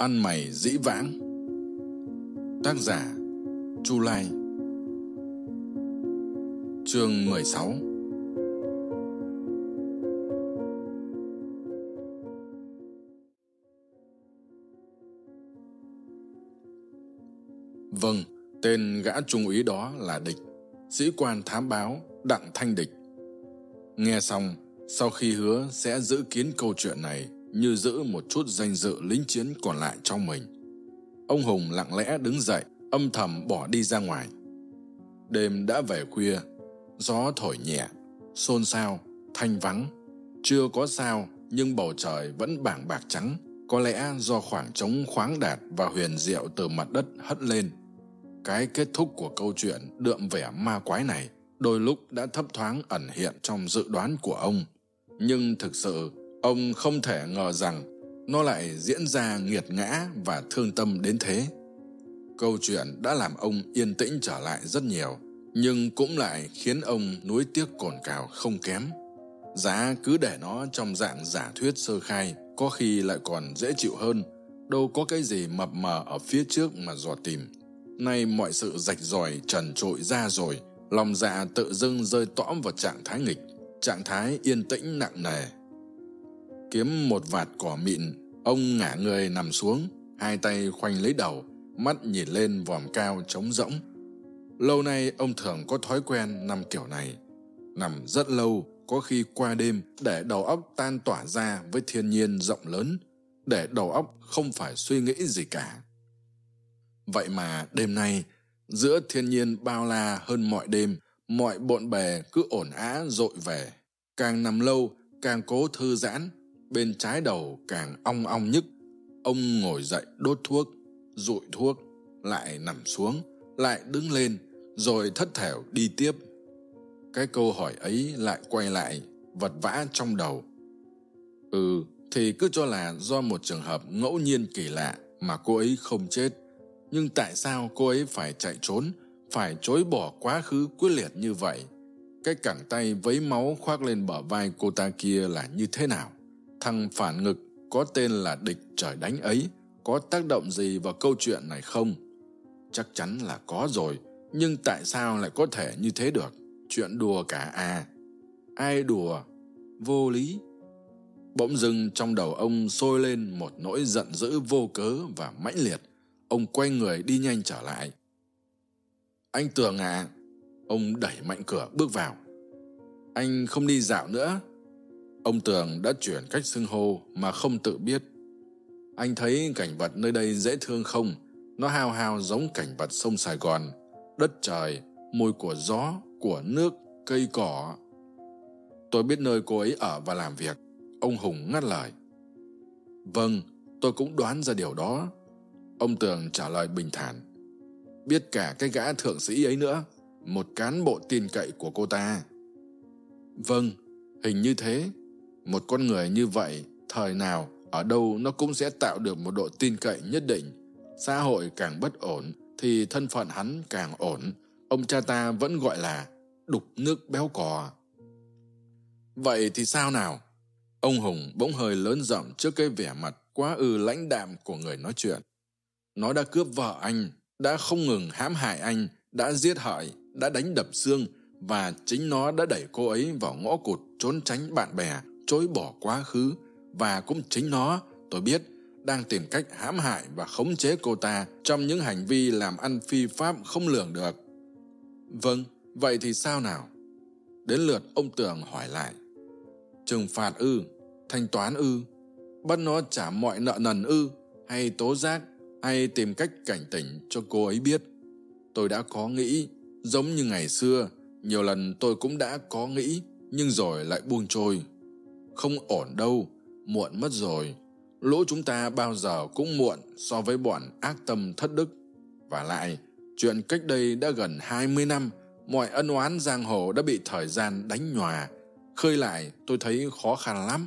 ăn mày dĩ vãng. Tác giả, chu lai. Chương mười sáu. Vâng tên gã trung úy đó là địch. Sĩ quan thám báo đặng thanh địch. Nghe xong, sau khi hứa sẽ giữ kín câu chuyện này như giữ một chút danh dự lính chiến còn lại trong mình. Ông hùng lặng lẽ đứng dậy, âm thầm bỏ đi ra ngoài. Đêm đã về khuya, gió thổi nhẹ, xôn xao, thanh vắng. Chưa có sao, nhưng bầu trời vẫn bảng bạc trắng. Có lẽ do khoảng trống khoáng đạt và huyền diệu từ mặt đất hất lên. Cái kết thúc của câu chuyện đượm vẻ ma quái này đôi lúc đã thấp thoáng ẩn hiện trong dự đoán của ông. Nhưng thực sự ông không thể ngờ rằng nó lại diễn ra nghiệt ngã và thương tâm đến thế. Câu chuyện đã làm ông yên tĩnh trở lại rất nhiều, nhưng cũng lại khiến ông nuối tiếc cồn cào không kém. Giá cứ để nó trong dạng giả thuyết sơ khai, có khi lại còn dễ chịu hơn. Đâu có cái gì mập mờ ở phía trước mà dò tìm. Nay mọi sự rạch ròi, trần trội ra rồi, lòng dạ tự dưng rơi tõm vào trạng thái nghịch, trạng thái yên tĩnh nặng nề kiếm một vạt cỏ mịn. Ông ngả người nằm xuống, hai tay khoanh lấy đầu, mắt nhìn lên vòm cao trống rỗng. Lâu nay ông thường có thói quen nằm kiểu này. Nằm rất lâu, có khi qua đêm để đầu óc tan tỏa ra với thiên nhiên rộng lớn, để đầu óc không phải suy nghĩ gì cả. Vậy mà đêm nay, giữa thiên nhiên bao la hơn mọi đêm, mọi bộn bề cứ ổn á dội về. Càng nằm lâu, càng cố thư giãn bên trái đầu càng ong ong nhức ông ngồi dậy đốt thuốc, rụi thuốc, lại nằm xuống, lại đứng lên, rồi thất thểu đi tiếp. Cái câu hỏi ấy lại quay lại, vật vã trong đầu. Ừ thì cứ cho là do một trường hợp ngẫu nhiên kỳ lạ mà cô ấy không chết. Nhưng tại sao cô ấy phải chạy trốn, phải chối bỏ quá khứ quyết liệt như vậy? Cái cẳng tay vấy máu khoác lên bờ vai cô ta kia là như thế nào? Thằng phản ngực có tên là địch trời đánh ấy, có tác động gì vào câu chuyện này không? Chắc chắn là có rồi, nhưng tại sao lại có thể như thế được? Chuyện đùa cả à? Ai đùa? Vô lý. Bỗng dưng trong đầu ông sôi lên một nỗi giận dữ vô cớ và mãnh liệt. Ông quay người đi nhanh trở lại. Anh tường à? Ông đẩy mạnh cửa bước vào. Anh không đi dạo nữa ông tường đã chuyển cách xưng hô mà không tự biết. Anh thấy cảnh vật nơi đây dễ thương không? Nó hao hao giống cảnh vật sông sài gòn. Đất trời mùi của gió, của nước, cây cỏ. Tôi biết nơi cô ấy ở và làm việc. Ông hùng ngắt lời. Vâng tôi cũng đoán ra điều đó. Ông tường trả lời bình thản. Biết cả cái gã thượng sĩ ấy nữa. Một cán bộ tin cậy của cô ta. Vâng hình như thế một con người như vậy, thời nào, ở đâu nó cũng sẽ tạo được một độ tin cậy nhất định. Xã hội càng bất ổn, thì thân phận hắn càng ổn. Ông cha ta vẫn gọi là đục nước béo cò. Vậy thì sao nào? Ông hùng bỗng hơi lớn giọng trước cái vẻ mặt quá ư lãnh đạm của người nói chuyện. Nó đã cướp vợ anh, đã không ngừng hãm hại anh, đã giết hại, đã đánh đập xương, và chính nó đã đẩy cô ấy vào ngõ cụt trốn tránh bạn bè chối bỏ quá khứ và cũng chính nó, tôi biết, đang tìm cách hãm hại và khống chế cô ta trong những hành vi làm ăn phi pháp không lường được. Vâng vậy thì sao nào? Đến lượt ông tường hỏi lại. Trừng phạt ư? Thanh toán ư? Bắt nó trả mọi nợ nần ư? Hay tố giác? Hay tìm cách cảnh tỉnh cho cô ấy biết? Tôi đã có nghĩ, giống như ngày xưa, nhiều lần tôi cũng đã có nghĩ, nhưng rồi lại buông trôi không ổn đâu, muộn mất rồi. Lỗ chúng ta bao giờ cũng muộn so với bọn ác tâm thất đức. Và lại, chuyện cách đây đã gần hai mươi năm, mọi ân oán giang hồ đã bị thời gian đánh nhòa. Khơi lại, tôi thấy khó khăn lắm.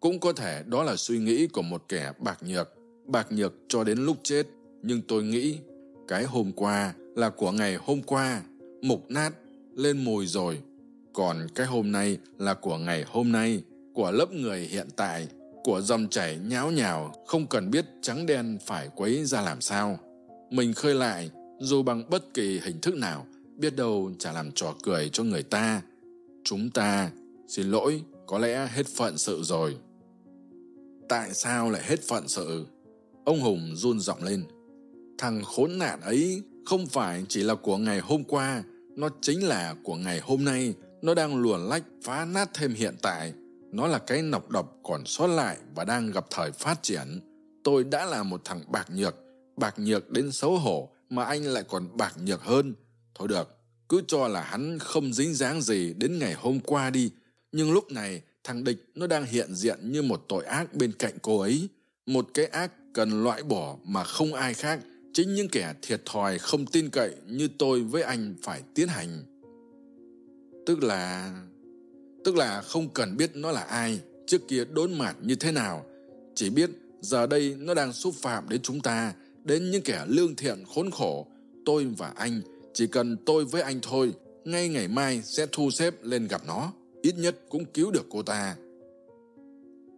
Cũng có thể đó là suy nghĩ của một kẻ bạc nhược. Bạc nhược cho đến lúc chết. Nhưng tôi nghĩ, cái hôm qua là của ngày hôm qua. Mục nát, lên mùi rồi. Còn cái hôm nay là của ngày hôm nay của lớp người hiện tại, của dòng chảy nháo nhào, không cần biết trắng đen phải quấy ra làm sao. Mình khơi lại, dù bằng bất kỳ hình thức nào, biết đâu chả làm trò cười cho người ta. Chúng ta, xin lỗi, có lẽ hết phận sự rồi. Tại sao lại hết phận sự? Ông hùng run giọng lên. Thằng khốn nạn ấy không phải chỉ là của ngày hôm qua, nó chính là của ngày hôm nay. Nó đang luồn lách phá nát thêm hiện tại nó là cái nọc độc còn sót lại và đang gặp thời phát triển. Tôi đã là một thằng bạc nhược bạc nhược đến xấu hổ mà anh lại còn bạc nhược hơn. Thôi được, cứ cho là hắn không dính dáng gì đến ngày hôm qua đi. Nhưng lúc này, thằng địch nó đang hiện diện như một tội ác bên cạnh cô ấy. Một cái ác cần loại bỏ mà không ai khác, chính những kẻ thiệt thòi không tin cậy như tôi với anh phải tiến hành. Tức là tức là không cần biết nó là ai, trước kia đốn mạt như thế nào. Chỉ biết giờ đây nó đang xúc phạm đến chúng ta, đến những kẻ lương thiện khốn khổ. Tôi và anh, chỉ cần tôi với anh thôi, ngay ngày mai sẽ thu xếp lên gặp nó, ít nhất cũng cứu được cô ta.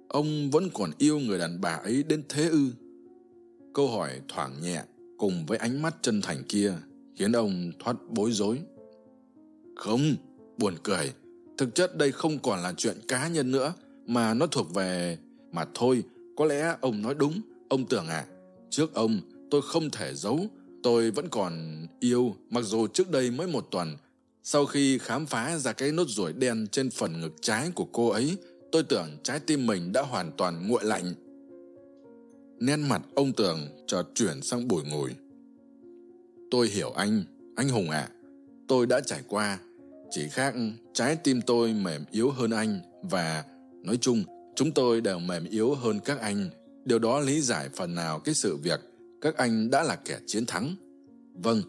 Ông vẫn còn yêu người đàn bà ấy đến thế ư? Câu hỏi thoảng nhẹ cùng với ánh mắt chân thành kia khiến ông thoát bối rối. Không, buồn cười thực chất đây không còn là chuyện cá nhân nữa, mà nó thuộc về, mà thôi, có lẽ ông nói đúng. Ông tưởng à trước ông tôi không thể giấu, tôi vẫn còn yêu, mặc dù trước đây mới một tuần. Sau khi khám phá ra cái nốt ruồi đen trên phần ngực trái của cô ấy, tôi tưởng trái tim mình đã hoàn toàn nguội lạnh. Nét mặt ông tường chợt chuyển sang bùi ngùi. Tôi hiểu anh anh hùng ạ. À. tôi đã trải qua, chỉ khác trái tim tôi mềm yếu hơn anh và nói chung, chúng tôi đều mềm yếu hơn các anh. Điều đó lý giải phần nào cái sự việc các anh đã là kẻ chiến thắng. Vâng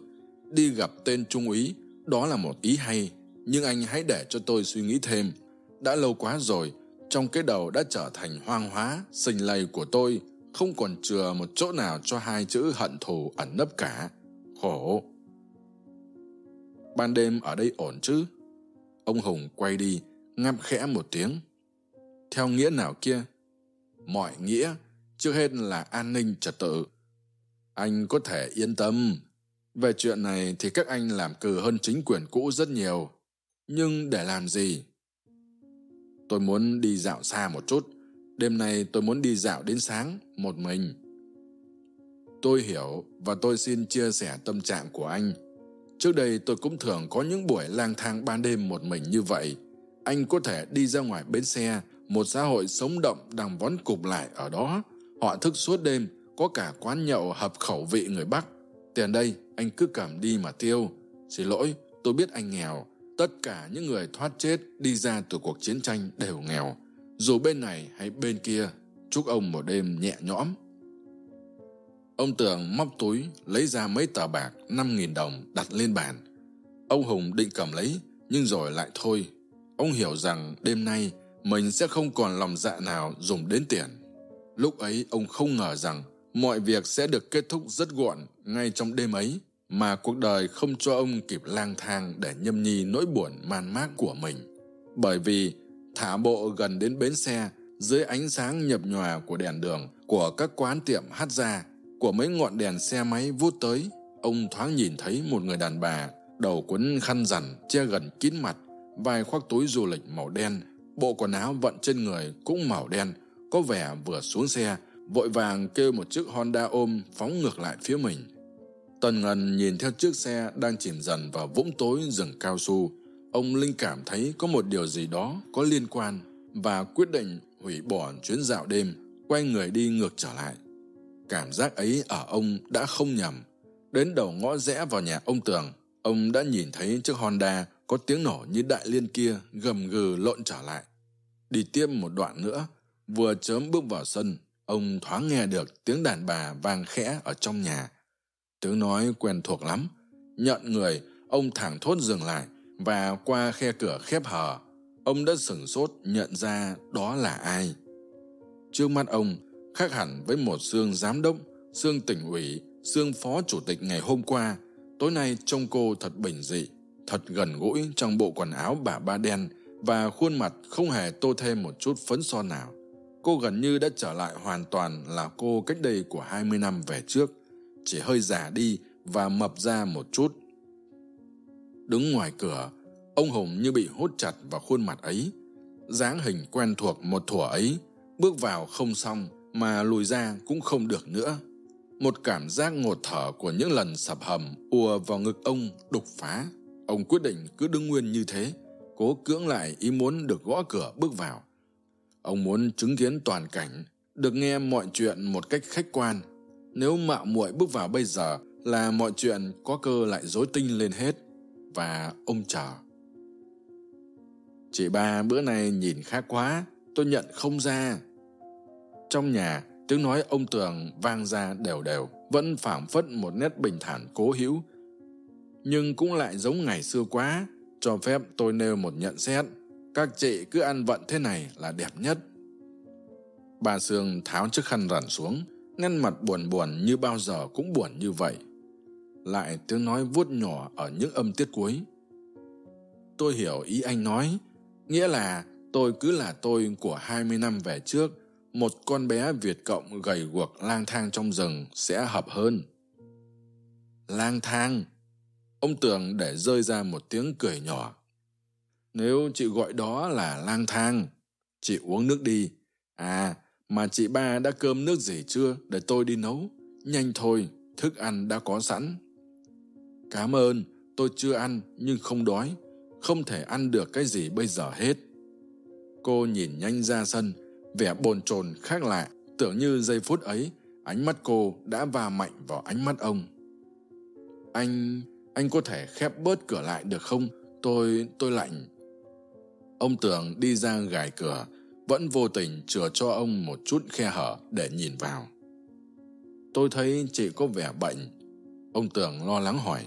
đi gặp tên trung úy, đó là một ý hay, nhưng anh hãy để cho tôi suy nghĩ thêm. Đã lâu quá rồi, trong cái đầu đã trở thành hoang hóa, sình lầy của tôi, không còn chừa một chỗ nào cho hai chữ hận thù ẩn nấp cả. Khổ. Ban đêm ở đây ổn chứ? Ông hùng quay đi, ngáp khẽ một tiếng. Theo nghĩa nào kia? Mọi nghĩa, trước hết là an ninh trật tự. Anh có thể yên tâm. Về chuyện này thì các anh làm cừ hơn chính quyền cũ rất nhiều. Nhưng để làm gì? Tôi muốn đi dạo xa một chút. Đêm nay tôi muốn đi dạo đến sáng một mình. Tôi hiểu và tôi xin chia sẻ tâm trạng của anh trước đây tôi cũng thường có những buổi lang thang ban đêm một mình như vậy. Anh có thể đi ra ngoài bến xe, một xã hội sống động đang vón cục lại ở đó. Họ thức suốt đêm, có cả quán nhậu hợp khẩu vị người bắc. Tiền đây, anh cứ cầm đi mà tiêu. Xin lỗi, tôi biết anh nghèo. Tất cả những người thoát chết đi ra từ cuộc chiến tranh đều nghèo. Dù bên này hay bên kia, chúc ông một đêm nhẹ nhõm ông tường móc túi lấy ra mấy tờ bạc, năm nghìn đồng đặt lên bàn. Ông hùng định cầm lấy, nhưng rồi lại thôi. Ông hiểu rằng đêm nay mình sẽ không còn lòng dạ nào dùng đến tiền. Lúc ấy, ông không ngờ rằng mọi việc sẽ được kết thúc rất gọn ngay trong đêm ấy, mà cuộc đời không cho ông kịp lang thang để nhâm nhi nỗi buồn man mác của mình. Bởi vì thả bộ gần đến bến xe dưới ánh sáng nhập nhòa của đèn đường của các quán tiệm hát ra của mấy ngọn đèn xe máy vút tới, ông thoáng nhìn thấy một người đàn bà, đầu quấn khăn rằn, che gần kín mặt vai khoác túi du lịch màu đen, bộ quần áo vận trên người cũng màu đen, có vẻ vừa xuống xe, vội vàng kêu một chiếc honda ôm phóng ngược lại phía mình. Tần Ngân nhìn theo chiếc xe đang chìm dần vào vũng tối rừng cao su. Ông linh cảm thấy có một điều gì đó có liên quan và quyết định hủy bỏ chuyến dạo đêm, quay người đi ngược trở lại cảm giác ấy ở ông đã không nhầm. Đến đầu ngõ rẽ vào nhà ông tường, ông đã nhìn thấy chiếc honda có tiếng nổ như đại liên kia gầm gừ lộn trở lại. Đi tiếp một đoạn nữa, vừa chớm bước vào sân, ông thoáng nghe được tiếng đàn bà vang khẽ ở trong nhà. Tiếng nói quen thuộc lắm. Nhận người, ông thẳng thốt dừng lại và qua khe cửa khép hờ. Ông đã sửng sốt nhận ra đó là ai. Trước mắt ông khác hẳn với một xương giám đốc, xương tỉnh ủy, xương phó chủ tịch ngày hôm qua. Tối nay trông cô thật bình dị, thật gần gũi trong bộ quần áo bà ba đen và khuôn mặt không hề tô thêm một chút phấn son nào. Cô gần như đã trở lại hoàn toàn là cô cách đây của hai mươi năm về trước. Chỉ hơi già đi và mập ra một chút. Đứng ngoài cửa, ông hùng như bị hút chặt vào khuôn mặt ấy. Dáng hình quen thuộc một thủa ấy, bước vào không xong mà lùi ra cũng không được nữa. Một cảm giác ngột thở của những lần sập hầm ùa vào ngực ông đục phá. Ông quyết định cứ đứng nguyên như thế, cố cưỡng lại ý muốn được gõ cửa bước vào. Ông muốn chứng kiến toàn cảnh, được nghe mọi chuyện một cách khách quan. Nếu mạo muội bước vào bây giờ là mọi chuyện có cơ lại rối tinh lên hết. Và ông chờ. Chị ba bữa nay nhìn khác quá, tôi nhận không ra trong nhà, tiếng nói ông tường vang ra đều đều, vẫn phảng phất một nét bình thản cố hữu. Nhưng cũng lại giống ngày xưa quá, cho phép tôi nêu một nhận xét. Các chị cứ ăn vận thế này là đẹp nhất. Bà sương tháo chiếc khăn rằn xuống, nét mặt buồn buồn như bao giờ cũng buồn như vậy. Lại tiếng nói vuốt nhỏ ở những âm tiết cuối. Tôi hiểu ý anh nói, nghĩa là tôi cứ là tôi của hai mươi năm về trước một con bé việt cộng gầy guộc lang thang trong rừng sẽ hợp hơn. Lang thang. Ông tường để rơi ra một tiếng cười nhỏ. Nếu chị gọi đó là lang thang, chị uống nước đi. À mà chị ba đã cơm nước gì chưa để tôi đi nấu? Nhanh thôi, thức ăn đã có sẵn. Cảm ơn, tôi chưa ăn nhưng không đói. Không thể ăn được cái gì bây giờ hết. Cô nhìn nhanh ra sân vẻ bồn chồn khác lạ, tưởng như giây phút ấy, ánh mắt cô đã va mạnh vào ánh mắt ông. Anh anh có thể khép bớt cửa lại được không? Tôi tôi lạnh. Ông tưởng đi ra gài cửa, vẫn vô tình chừa cho ông một chút khe hở để nhìn vào. Tôi thấy chị có vẻ bệnh. Ông tưởng lo lắng hỏi.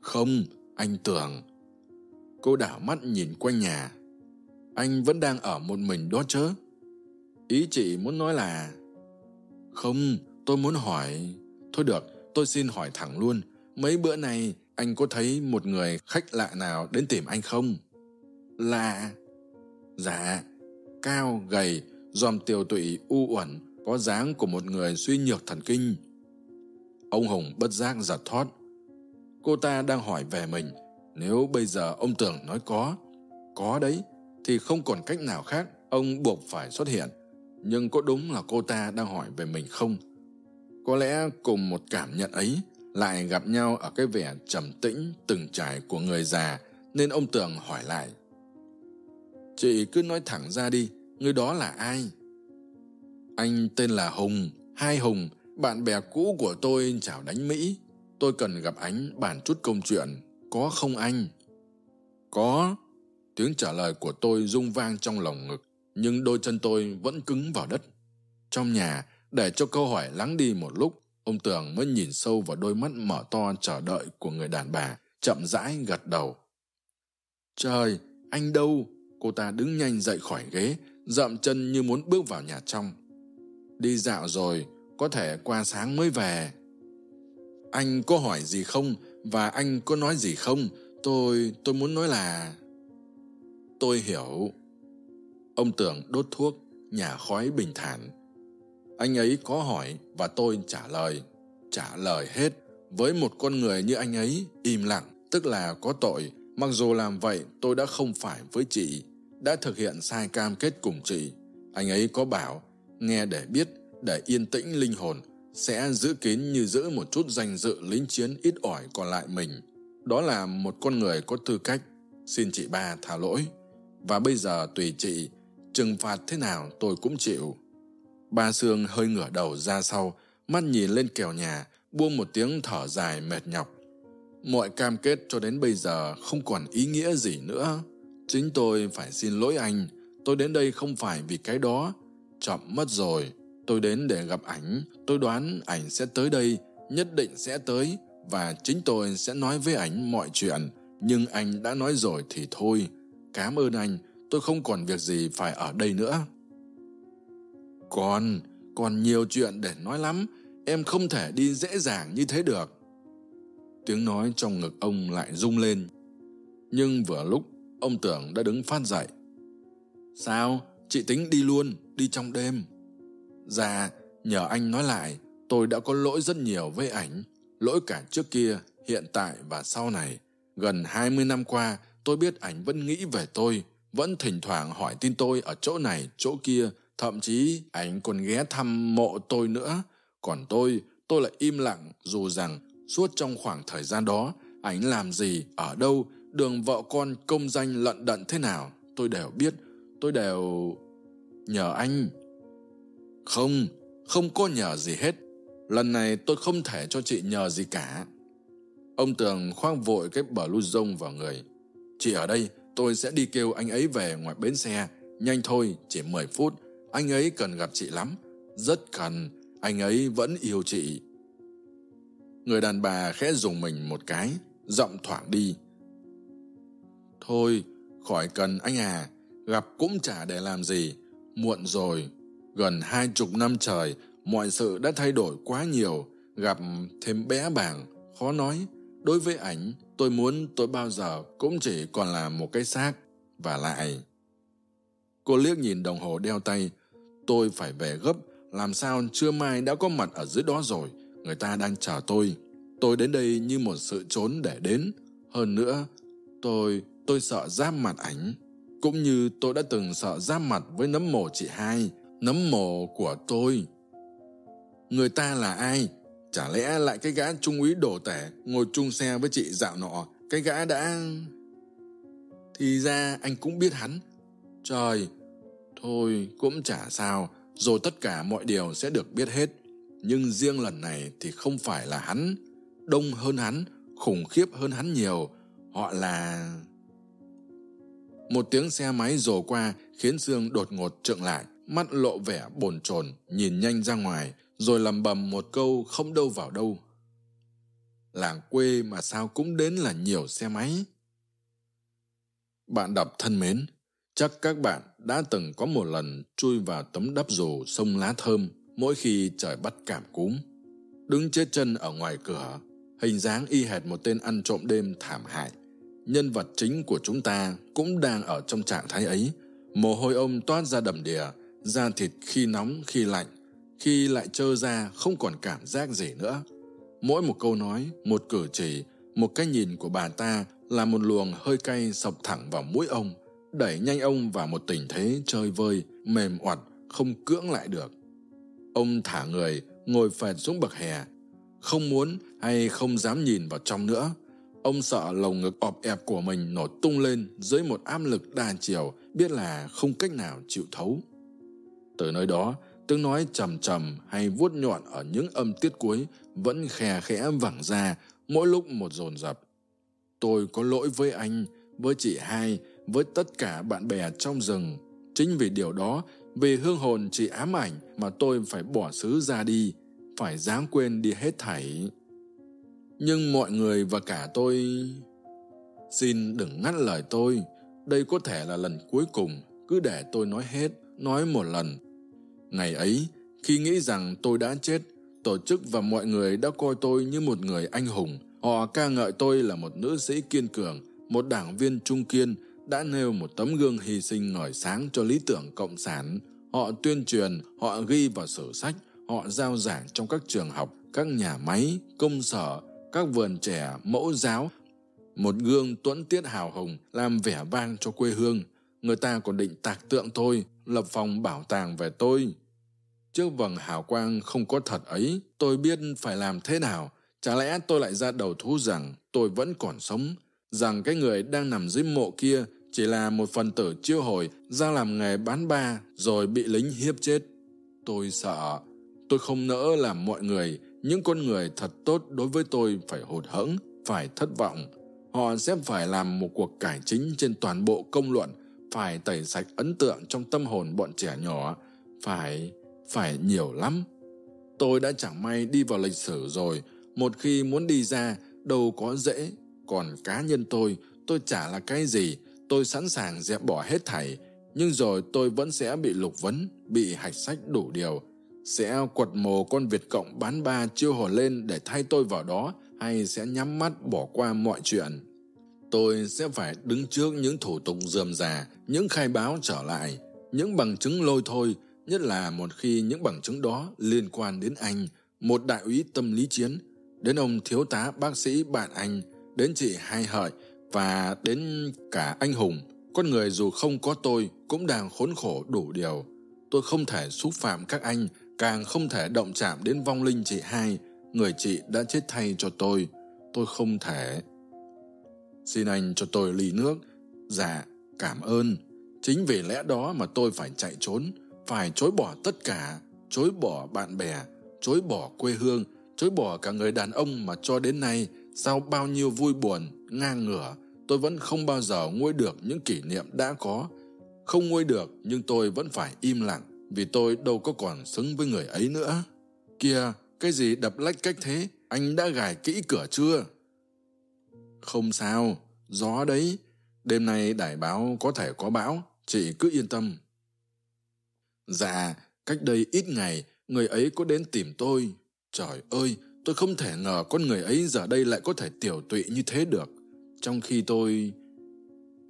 Không, anh tưởng. Cô đảo mắt nhìn quanh nhà anh vẫn đang ở một mình đó chớ. Ý chị muốn nói là, không, tôi muốn hỏi. Thôi được, tôi xin hỏi thẳng luôn. Mấy bữa nay anh có thấy một người khách lạ nào đến tìm anh không? Lạ. Dạ cao gầy dòm tiều tụy, u uẩn, có dáng của một người suy nhược thần kinh. Ông hùng bất giác giật thót cô ta đang hỏi về mình, nếu bây giờ ông tưởng nói có có đấy thì không còn cách nào khác, ông buộc phải xuất hiện. Nhưng có đúng là cô ta đang hỏi về mình không? Có lẽ cùng một cảm nhận ấy, lại gặp nhau ở cái vẻ trầm tĩnh, từng trải của người già, nên ông tường hỏi lại. Chị cứ nói thẳng ra đi, người đó là ai? Anh tên là hùng, hai hùng, bạn bè cũ của tôi chào đánh mỹ. Tôi cần gặp anh bàn chút công chuyện, có không anh? Có tiếng trả lời của tôi rung vang trong lòng ngực, nhưng đôi chân tôi vẫn cứng vào đất. Trong nhà, để cho câu hỏi lắng đi một lúc, ông tường mới nhìn sâu vào đôi mắt mở to chờ đợi của người đàn bà, chậm rãi gật đầu. Trời, anh đâu? Cô ta đứng nhanh dậy khỏi ghế, dậm chân như muốn bước vào nhà trong. Đi dạo rồi, có thể qua sáng mới về. Anh có hỏi gì không? Và anh có nói gì không? Tôi tôi muốn nói là tôi hiểu. Ông tưởng đốt thuốc, nhà khói bình thản. Anh ấy có hỏi và tôi trả lời. Trả lời hết với một con người như anh ấy, im lặng. Tức là có tội. Mặc dù làm vậy, tôi đã không phải với chị. Đã thực hiện sai cam kết cùng chị. Anh ấy có bảo, nghe để biết, để yên tĩnh linh hồn, sẽ giữ kín như giữ một chút danh dự lính chiến ít ỏi còn lại mình. Đó là một con người có tư cách. Xin chị ba tha lỗi và bây giờ tùy chị, trừng phạt thế nào tôi cũng chịu. Ba sương hơi ngửa đầu ra sau, mắt nhìn lên kèo nhà, buông một tiếng thở dài mệt nhọc. Mọi cam kết cho đến bây giờ không còn ý nghĩa gì nữa. Chính tôi phải xin lỗi anh, tôi đến đây không phải vì cái đó. Chậm mất rồi, tôi đến để gặp ảnh, tôi đoán ảnh sẽ tới đây, nhất định sẽ tới, và chính tôi sẽ nói với ảnh mọi chuyện. Nhưng anh đã nói rồi thì thôi cám ơn anh, tôi không còn việc gì phải ở đây nữa. Còn còn nhiều chuyện để nói lắm, em không thể đi dễ dàng như thế được. Tiếng nói trong ngực ông lại rung lên. Nhưng vừa lúc, ông tưởng đã đứng phát dậy. Sao? Chị tính đi luôn, đi trong đêm. Dạ nhờ anh nói lại, tôi đã có lỗi rất nhiều với ảnh. Lỗi cả trước kia, hiện tại và sau này. Gần hai mươi năm qua tôi biết ảnh vẫn nghĩ về tôi, vẫn thỉnh thoảng hỏi tin tôi ở chỗ này, chỗ kia, thậm chí ảnh còn ghé thăm mộ tôi nữa. Còn tôi tôi lại im lặng dù rằng suốt trong khoảng thời gian đó ảnh làm gì, ở đâu, đường vợ con công danh lận đận thế nào, tôi đều biết. Tôi đều nhờ anh. Không không có nhờ gì hết. Lần này tôi không thể cho chị nhờ gì cả. Ông tường khoang vội cái bờ lu rông vào người chị ở đây, tôi sẽ đi kêu anh ấy về ngoài bến xe. Nhanh thôi, chỉ mười phút. Anh ấy cần gặp chị lắm. Rất cần. Anh ấy vẫn yêu chị. Người đàn bà khẽ dùng mình một cái, giọng thoảng đi. Thôi, khỏi cần anh à. Gặp cũng chả để làm gì. Muộn rồi. Gần hai chục năm trời, mọi sự đã thay đổi quá nhiều. Gặp thêm bé bảng, khó nói đối với ảnh, tôi muốn tôi bao giờ cũng chỉ còn là một cái xác và lại. Cô liếc nhìn đồng hồ đeo tay. Tôi phải về gấp, làm sao trưa mai đã có mặt ở dưới đó rồi. Người ta đang chờ tôi. Tôi đến đây như một sự trốn để đến. Hơn nữa, tôi tôi sợ giáp mặt ảnh. Cũng như tôi đã từng sợ giáp mặt với nấm mồ chị hai, nấm mồ của tôi. Người ta là ai? Chả lẽ lại cái gã trung úy đổ tể ngồi chung xe với chị dạo nọ? Cái gã đã thì ra anh cũng biết hắn. Trời, thôi cũng chả sao. Rồi tất cả mọi điều sẽ được biết hết. Nhưng riêng lần này thì không phải là hắn. Đông hơn hắn, khủng khiếp hơn hắn nhiều. Họ là một tiếng xe máy rồ qua khiến sương đột ngột trượng lại, mắt lộ vẻ bồn chồn, nhìn nhanh ra ngoài rồi lầm bầm một câu không đâu vào đâu. Làng quê mà sao cũng đến là nhiều xe máy. Bạn đọc thân mến, chắc các bạn đã từng có một lần chui vào tấm đắp dù sông lá thơm mỗi khi trời bắt cảm cúm. Đứng chết chân ở ngoài cửa, hình dáng y hệt một tên ăn trộm đêm thảm hại. Nhân vật chính của chúng ta cũng đang ở trong trạng thái ấy. Mồ hôi ông toát ra đầm đìa, da thịt khi nóng khi lạnh khi lại trơ ra không còn cảm giác gì nữa. Mỗi một câu nói, một cử chỉ, một cái nhìn của bà ta là một luồng hơi cay sộc thẳng vào mũi ông, đẩy nhanh ông vào một tình thế chơi vơi, mềm oặt, không cưỡng lại được. Ông thả người, ngồi phệt xuống bậc hè. Không muốn hay không dám nhìn vào trong nữa, ông sợ lồng ngực ọp ẹp của mình nổ tung lên dưới một áp lực đa chiều, biết là không cách nào chịu thấu. Từ nơi đó tiếng nói trầm trầm hay vuốt nhọn ở những âm tiết cuối vẫn khe khẽ vẳng ra mỗi lúc một dồn dập. Tôi có lỗi với anh, với chị hai, với tất cả bạn bè trong rừng. Chính vì điều đó, vì hương hồn chị ám ảnh mà tôi phải bỏ xứ ra đi, phải dám quên đi hết thảy. Nhưng mọi người và cả tôi xin đừng ngắt lời tôi. Đây có thể là lần cuối cùng, cứ để tôi nói hết, nói một lần ngày ấy, khi nghĩ rằng tôi đã chết, tổ chức và mọi người đã coi tôi như một người anh hùng. Họ ca ngợi tôi là một nữ sĩ kiên cường, một đảng viên trung kiên, đã nêu một tấm gương hy sinh ngời sáng cho lý tưởng cộng sản. Họ tuyên truyền, họ ghi vào sử sách, họ giao giảng trong các trường học, các nhà máy, công sở, các vườn trẻ mẫu giáo. Một gương tuẫn tiết hào hùng, làm vẻ vang cho quê hương. Người ta còn định tạc tượng tôi, lập phòng bảo tàng về tôi trước vầng hào quang không có thật ấy, tôi biết phải làm thế nào. Chả lẽ tôi lại ra đầu thú rằng tôi vẫn còn sống, rằng cái người đang nằm dưới mộ kia chỉ là một phần tử chiêu hồi, ra làm nghề bán ba rồi bị lính hiếp chết. Tôi sợ. Tôi không nỡ làm mọi người, những con người thật tốt đối với tôi phải hụt hẫng, phải thất vọng. Họ sẽ phải làm một cuộc cải chính trên toàn bộ công luận, phải tẩy sạch ấn tượng trong tâm hồn bọn trẻ nhỏ. Phải phải nhiều lắm. Tôi đã chẳng may đi vào lịch sử rồi. Một khi muốn đi ra, đâu có dễ. Còn cá nhân tôi tôi chả là cái gì. Tôi sẵn sàng dẹp bỏ hết thảy. Nhưng rồi tôi vẫn sẽ bị lục vấn, bị hạch sách đủ điều. Sẽ quật mồ con việt cộng bán ba chiêu hồn lên để thay tôi vào đó, hay sẽ nhắm mắt bỏ qua mọi chuyện? Tôi sẽ phải đứng trước những thủ tục dườm già những khai báo trở lại, những bằng chứng lôi thôi nhất là một khi những bằng chứng đó liên quan đến anh, một đại úy tâm lý chiến, đến ông thiếu tá bác sĩ bạn anh, đến chị Hai Hợi và đến cả anh Hùng. Con người dù không có tôi cũng đang khốn khổ đủ điều. Tôi không thể xúc phạm các anh, càng không thể động chạm đến vong linh chị Hai, người chị đã chết thay cho tôi. Tôi không thể. Xin anh cho tôi ly nước. Dạ, cảm ơn. Chính vì lẽ đó mà tôi phải chạy trốn, phải chối bỏ tất cả, chối bỏ bạn bè, chối bỏ quê hương, chối bỏ cả người đàn ông mà cho đến nay sau bao nhiêu vui buồn, ngang ngửa, tôi vẫn không bao giờ nguôi được những kỷ niệm đã có. Không nguôi được nhưng tôi vẫn phải im lặng vì tôi đâu có còn xứng với người ấy nữa. Kìa, cái gì đập lách cách thế? Anh đã gài kỹ cửa chưa? Không sao, gió đấy. Đêm nay đài báo có thể có bão, chị cứ yên tâm. Dạ, cách đây ít ngày, người ấy có đến tìm tôi. Trời ơi, tôi không thể ngờ con người ấy giờ đây lại có thể tiểu tụy như thế được. Trong khi tôi...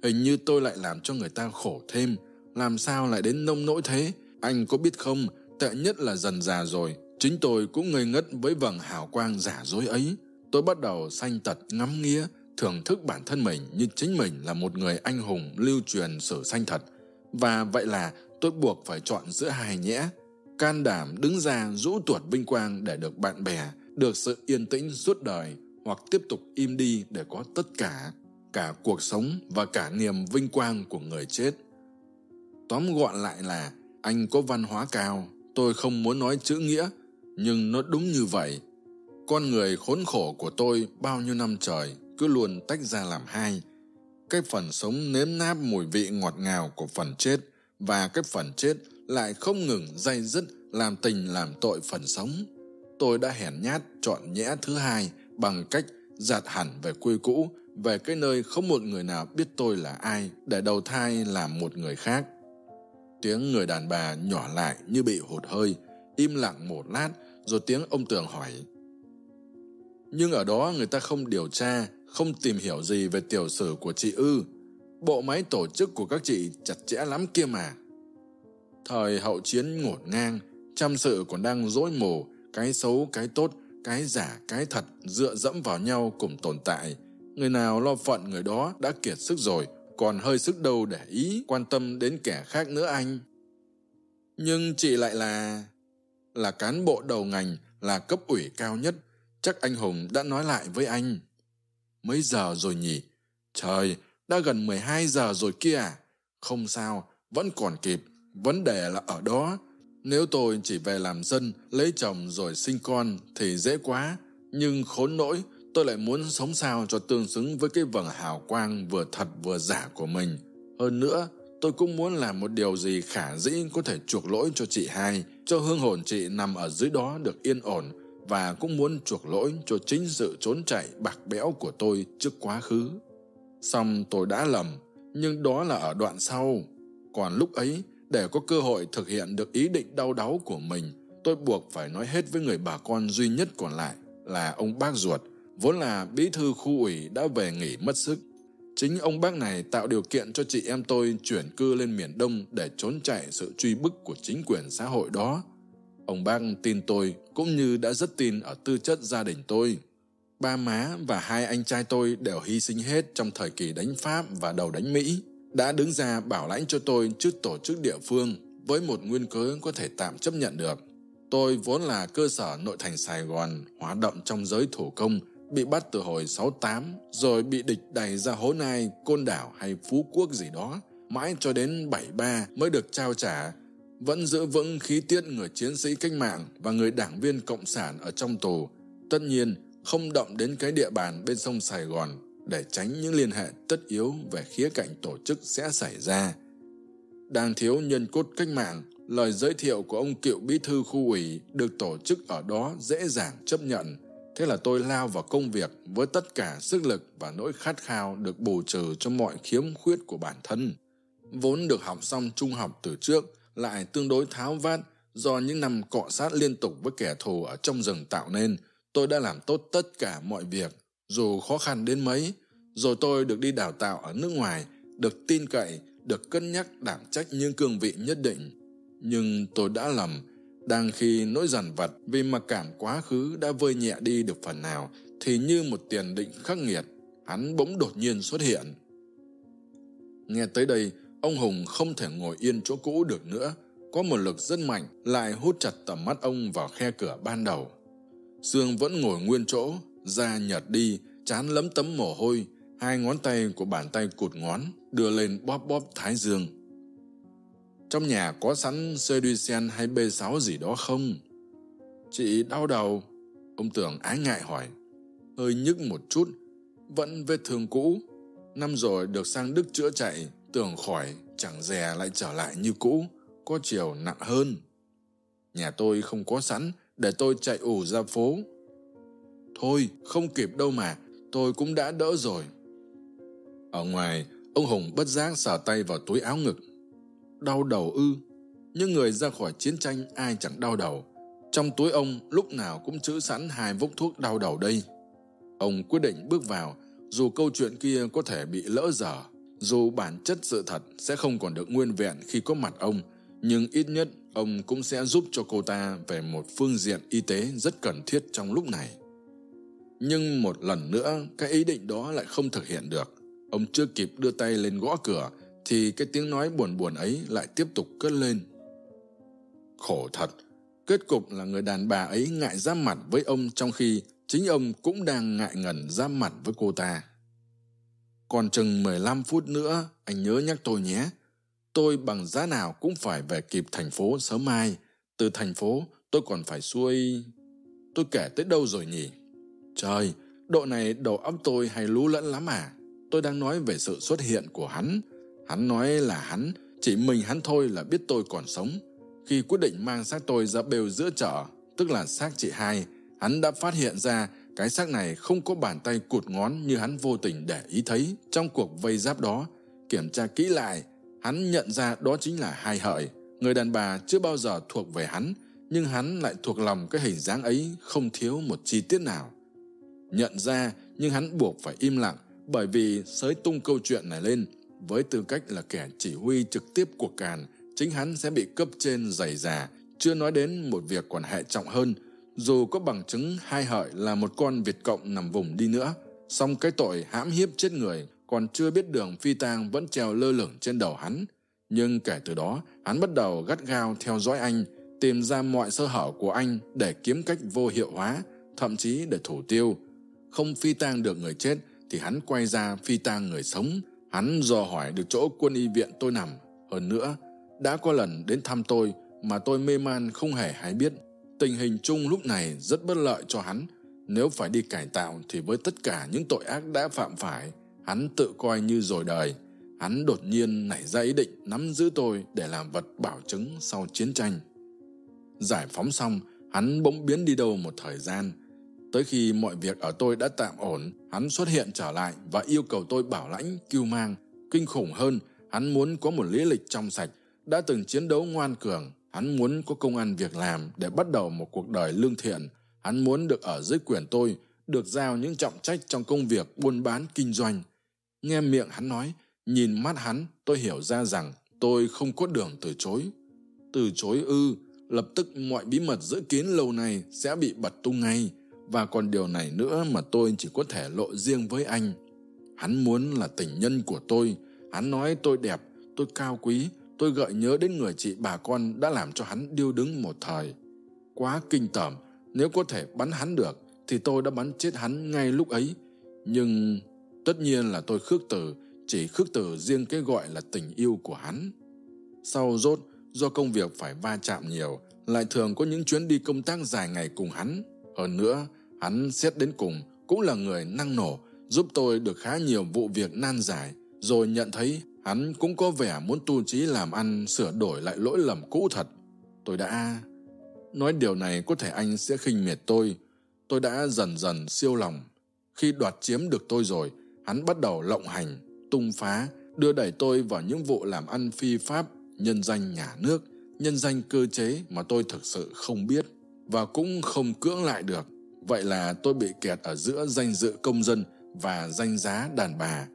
Hình như tôi lại làm cho người ta khổ thêm. Làm sao lại đến nông nỗi thế? Anh có biết không, tệ nhất là dần già rồi. Chính tôi cũng ngây ngất với vầng hào quang giả dối ấy. Tôi bắt đầu sanh tật ngắm nghĩa thưởng thức bản thân mình như chính mình là một người anh hùng lưu truyền sử sanh thật. Và vậy là tôi buộc phải chọn giữa hai nhẽ. Can đảm đứng ra rũ tuột vinh quang để được bạn bè, được sự yên tĩnh suốt đời, hoặc tiếp tục im đi để có tất cả, cả cuộc sống và cả niềm vinh quang của người chết. Tóm gọn lại là, anh có văn hóa cao, tôi không muốn nói chữ nghĩa, nhưng nó đúng như vậy. Con người khốn khổ của tôi bao nhiêu năm trời cứ luôn tách ra làm hai. Cái phần sống nếm náp mùi vị ngọt ngào của phần chết và cái phần chết lại không ngừng dây dứt làm tình làm tội phần sống. Tôi đã hèn nhát chọn nhẽ thứ hai bằng cách giạt hẳn về quê cũ, về cái nơi không một người nào biết tôi là ai để đầu thai làm một người khác. Tiếng người đàn bà nhỏ lại như bị hụt hơi, im lặng một lát rồi tiếng ông Tường hỏi. Nhưng ở đó người ta không điều tra, không tìm hiểu gì về tiểu sử của chị ư. Bộ máy tổ chức của các chị chặt chẽ lắm kia mà. Thời hậu chiến ngổn ngang, chăm sự còn đang dối mù, cái xấu, cái tốt, cái giả, cái thật dựa dẫm vào nhau cùng tồn tại. Người nào lo phận người đó đã kiệt sức rồi, còn hơi sức đâu để ý, quan tâm đến kẻ khác nữa anh. Nhưng chị lại là... là cán bộ đầu ngành, là cấp ủy cao nhất. Chắc anh Hùng đã nói lại với anh. Mấy giờ rồi nhỉ? Trời, đã gần 12 giờ rồi kia? Không sao, vẫn còn kịp. Vấn đề là ở đó. Nếu tôi chỉ về làm dân, lấy chồng rồi sinh con thì dễ quá. Nhưng khốn nỗi, tôi lại muốn sống sao cho tương xứng với cái vầng hào quang vừa thật vừa giả của mình. Hơn nữa, tôi cũng muốn làm một điều gì khả dĩ có thể chuộc lỗi cho chị hai, cho hương hồn chị nằm ở dưới đó được yên ổn, và cũng muốn chuộc lỗi cho chính sự trốn chạy bạc bẽo của tôi trước quá khứ. Xong tôi đã lầm, nhưng đó là ở đoạn sau. Còn lúc ấy, để có cơ hội thực hiện được ý định đau đáu của mình, tôi buộc phải nói hết với người bà con duy nhất còn lại là ông bác ruột, vốn là bí thư khu ủy đã về nghỉ mất sức. Chính ông bác này tạo điều kiện cho chị em tôi chuyển cư lên miền Đông để trốn chạy sự truy bức của chính quyền xã hội đó. Ông bác tin tôi cũng như đã rất tin ở tư chất gia đình tôi. Ba má và hai anh trai tôi đều hy sinh hết trong thời kỳ đánh Pháp và đầu đánh Mỹ, đã đứng ra bảo lãnh cho tôi trước tổ chức địa phương với một nguyên cớ có thể tạm chấp nhận được. Tôi vốn là cơ sở nội thành Sài Gòn, hoạt động trong giới thủ công, bị bắt từ hồi 68, rồi bị địch đẩy ra hố nai, côn đảo hay phú quốc gì đó, mãi cho đến 73 mới được trao trả vẫn giữ vững khí tiết người chiến sĩ cách mạng và người đảng viên cộng sản ở trong tù, tất nhiên không động đến cái địa bàn bên sông Sài Gòn để tránh những liên hệ tất yếu về khía cạnh tổ chức sẽ xảy ra. Đang thiếu nhân cốt cách mạng, lời giới thiệu của ông cựu bí thư khu ủy được tổ chức ở đó dễ dàng chấp nhận. Thế là tôi lao vào công việc với tất cả sức lực và nỗi khát khao được bù trừ cho mọi khiếm khuyết của bản thân. Vốn được học xong trung học từ trước, lại tương đối tháo vát do những năm cọ sát liên tục với kẻ thù ở trong rừng tạo nên tôi đã làm tốt tất cả mọi việc, dù khó khăn đến mấy rồi tôi được đi đào tạo ở nước ngoài, được tin cậy, được cân nhắc đảm trách những cương vị nhất định. Nhưng tôi đã lầm, đang khi nỗi dằn vặt vì mặc cảm quá khứ đã vơi nhẹ đi được phần nào thì như một tiền định khắc nghiệt, hắn bỗng đột nhiên xuất hiện. Nghe tới đây, ông hùng không thể ngồi yên chỗ cũ được nữa, có một lực rất mạnh lại hút chặt tầm mắt ông vào khe cửa ban đầu sương vẫn ngồi nguyên chỗ, da nhợt đi, chán lấm tấm mồ hôi. Hai ngón tay của bàn tay cụt ngón, đưa lên bóp bóp thái dương. Trong nhà có sẵn seducen hay b 6 gì đó không? Chị đau đầu. Ông tưởng ái ngại hỏi. Hơi nhức một chút. Vẫn vết thương cũ. Năm rồi được sang đức chữa chạy, tưởng khỏi, chẳng dè lại trở lại như cũ. Có chiều nặng hơn. Nhà tôi không có sẵn để tôi chạy ủ ra phố. Thôi, không kịp đâu mà, tôi cũng đã đỡ rồi. Ở ngoài, ông hùng bất giác sờ tay vào túi áo ngực. Đau đầu ư. Nhưng người ra khỏi chiến tranh ai chẳng đau đầu. Trong túi ông lúc nào cũng trữ sẵn hai vốc thuốc đau đầu đây. Ông quyết định bước vào, dù câu chuyện kia có thể bị lỡ dở, dù bản chất sự thật sẽ không còn được nguyên vẹn khi có mặt ông, nhưng ít nhất ông cũng sẽ giúp cho cô ta về một phương diện y tế rất cần thiết trong lúc này. Nhưng một lần nữa, cái ý định đó lại không thực hiện được. Ông chưa kịp đưa tay lên gõ cửa, thì cái tiếng nói buồn buồn ấy lại tiếp tục cất lên. Khổ thật, kết cục là người đàn bà ấy ngại ra mặt với ông trong khi chính ông cũng đang ngại ngần ra mặt với cô ta. Còn chừng mười lăm phút nữa, anh nhớ nhắc tôi nhé tôi bằng giá nào cũng phải về kịp thành phố sớm mai. Từ thành phố, tôi còn phải xuôi, tôi kể tới đâu rồi nhỉ? Trời, độ này đầu óc tôi hay lú lẫn lắm à. Tôi đang nói về sự xuất hiện của hắn. Hắn nói là hắn, chỉ mình hắn thôi là biết tôi còn sống. Khi quyết định mang xác tôi ra bêu giữa chợ, tức là xác chị hai, hắn đã phát hiện ra cái xác này không có bàn tay cụt ngón như hắn vô tình để ý thấy trong cuộc vây giáp đó. Kiểm tra kỹ lại hắn nhận ra đó chính là hai hợi. Người đàn bà chưa bao giờ thuộc về hắn, nhưng hắn lại thuộc lòng cái hình dáng ấy không thiếu một chi tiết nào. Nhận ra, nhưng hắn buộc phải im lặng, bởi vì sới tung câu chuyện này lên, với tư cách là kẻ chỉ huy trực tiếp cuộc càn, chính hắn sẽ bị cấp trên dày già. Chưa nói đến một việc còn hệ trọng hơn, dù có bằng chứng hai hợi là một con việt cộng nằm vùng đi nữa, song cái tội hãm hiếp chết người còn chưa biết đường phi tang vẫn treo lơ lửng trên đầu hắn. Nhưng kể từ đó, hắn bắt đầu gắt gao theo dõi anh, tìm ra mọi sơ hở của anh để kiếm cách vô hiệu hóa, thậm chí để thủ tiêu. Không phi tang được người chết thì hắn quay ra phi tang người sống. Hắn dò hỏi được chỗ quân y viện tôi nằm. Hơn nữa, đã có lần đến thăm tôi mà tôi mê man không hề hay biết. Tình hình chung lúc này rất bất lợi cho hắn. Nếu phải đi cải tạo thì với tất cả những tội ác đã phạm phải hắn tự coi như rồi đời. Hắn đột nhiên nảy ra ý định nắm giữ tôi để làm vật bảo chứng sau chiến tranh. Giải phóng xong, hắn bỗng biến đi đâu một thời gian. Tới khi mọi việc ở tôi đã tạm ổn, hắn xuất hiện trở lại và yêu cầu tôi bảo lãnh, cưu mang. Kinh khủng hơn, hắn muốn có một lý lịch trong sạch. Đã từng chiến đấu ngoan cường, hắn muốn có công ăn việc làm để bắt đầu một cuộc đời lương thiện. Hắn muốn được ở dưới quyền tôi, được giao những trọng trách trong công việc buôn bán kinh doanh nghe miệng hắn nói, nhìn mắt hắn, tôi hiểu ra rằng tôi không có đường từ chối. Từ chối ư, lập tức mọi bí mật giữ kín lâu nay sẽ bị bật tung ngay, và còn điều này nữa mà tôi chỉ có thể lộ riêng với anh. Hắn muốn là tình nhân của tôi. Hắn nói tôi đẹp, tôi cao quý, tôi gợi nhớ đến người chị bà con đã làm cho hắn điêu đứng một thời. Quá kinh tởm, nếu có thể bắn hắn được, thì tôi đã bắn chết hắn ngay lúc ấy. Nhưng tất nhiên là tôi khước từ, chỉ khước từ riêng cái gọi là tình yêu của hắn. Sau rốt, do công việc phải va chạm nhiều, lại thường có những chuyến đi công tác dài ngày cùng hắn. Hơn nữa, hắn xét đến cùng cũng là người năng nổ, giúp tôi được khá nhiều vụ việc nan giải. Rồi nhận thấy hắn cũng có vẻ muốn tu trí làm ăn, sửa đổi lại lỗi lầm cũ thật. Tôi đã nói điều này có thể anh sẽ khinh miệt tôi. Tôi đã dần dần siêu lòng. Khi đoạt chiếm được tôi rồi hắn bắt đầu lộng hành tung phá đưa đẩy tôi vào những vụ làm ăn phi pháp nhân danh nhà nước nhân danh cơ chế mà tôi thực sự không biết và cũng không cưỡng lại được vậy là tôi bị kẹt ở giữa danh dự công dân và danh giá đàn bà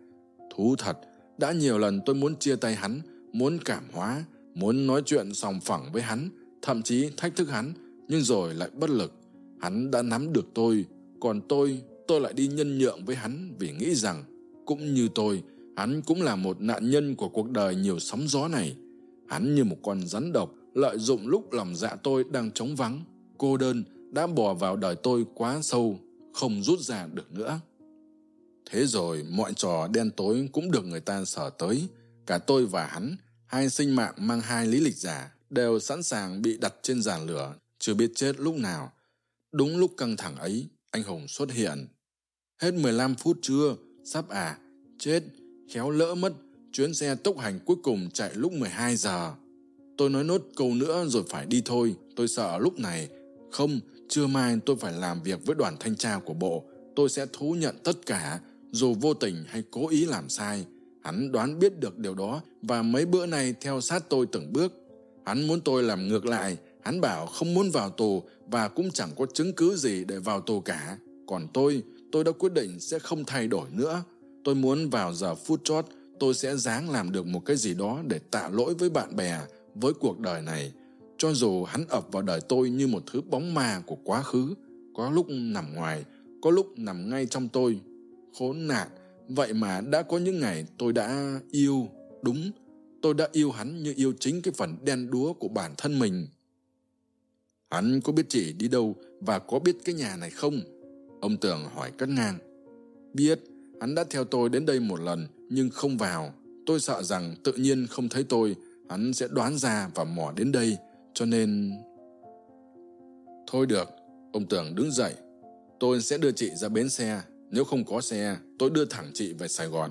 thú thật đã nhiều lần tôi muốn chia tay hắn muốn cảm hóa muốn nói chuyện sòng phẳng với hắn, thậm chí thách thức hắn, nhưng rồi lại bất lực. Hắn đã nắm được tôi, còn tôi, tôi lại đi nhân nhượng với hắn vì nghĩ rằng, cũng như tôi, hắn cũng là một nạn nhân của cuộc đời nhiều sóng gió này. Hắn như một con rắn độc, lợi dụng lúc lòng dạ tôi đang trống vắng, cô đơn, đã bò vào đời tôi quá sâu, không rút ra được nữa. Thế rồi mọi trò đen tối cũng được người ta sở tới. Cả tôi và hắn, hai sinh mạng mang hai lý lịch giả, đều sẵn sàng bị đặt trên giàn lửa, chưa biết chết lúc nào. Đúng lúc căng thẳng ấy, anh Hùng xuất hiện. Hết 15 phút trưa, sắp à, chết, khéo lỡ mất, chuyến xe tốc hành cuối cùng chạy lúc 12 giờ. Tôi nói nốt câu nữa rồi phải đi thôi, tôi sợ lúc này. Không, trưa mai tôi phải làm việc với đoàn thanh tra của bộ, tôi sẽ thú nhận tất cả, dù vô tình hay cố ý làm sai. Hắn đoán biết được điều đó và mấy bữa nay theo sát tôi từng bước. Hắn muốn tôi làm ngược lại, hắn bảo không muốn vào tù và cũng chẳng có chứng cứ gì để vào tù cả. Còn tôi, tôi đã quyết định sẽ không thay đổi nữa. Tôi muốn vào giờ phút chót, tôi sẽ dáng làm được một cái gì đó để tạ lỗi với bạn bè, với cuộc đời này. Cho dù hắn ập vào đời tôi như một thứ bóng ma của quá khứ, có lúc nằm ngoài, có lúc nằm ngay trong tôi. Khốn nạn, vậy mà đã có những ngày tôi đã yêu, đúng, tôi đã yêu hắn như yêu chính cái phần đen đúa của bản thân mình. Hắn có biết chị đi đâu và có biết cái nhà này không? Ông Tường hỏi cắt ngang. Biết, hắn đã theo tôi đến đây một lần nhưng không vào. Tôi sợ rằng tự nhiên không thấy tôi, hắn sẽ đoán ra và mò đến đây, cho nên... Thôi được, ông Tường đứng dậy. Tôi sẽ đưa chị ra bến xe. Nếu không có xe, tôi đưa thẳng chị về Sài Gòn.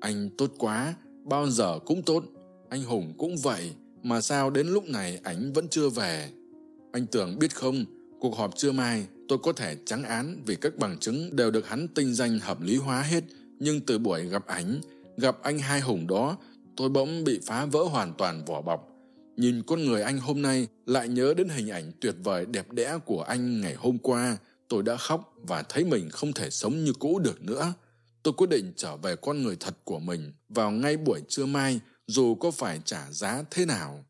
Anh tốt quá, bao giờ cũng tốt. Anh Hùng cũng vậy, mà sao đến lúc này ảnh vẫn chưa về? Anh Tường biết không, cuộc họp trưa mai tôi có thể trắng án vì các bằng chứng đều được hắn tinh danh hợp lý hóa hết, nhưng từ buổi gặp ảnh, gặp anh hai Hùng đó, tôi bỗng bị phá vỡ hoàn toàn vỏ bọc. Nhìn con người anh hôm nay lại nhớ đến hình ảnh tuyệt vời đẹp đẽ của anh ngày hôm qua, tôi đã khóc và thấy mình không thể sống như cũ được nữa. Tôi quyết định trở về con người thật của mình vào ngay buổi trưa mai dù có phải trả giá thế nào.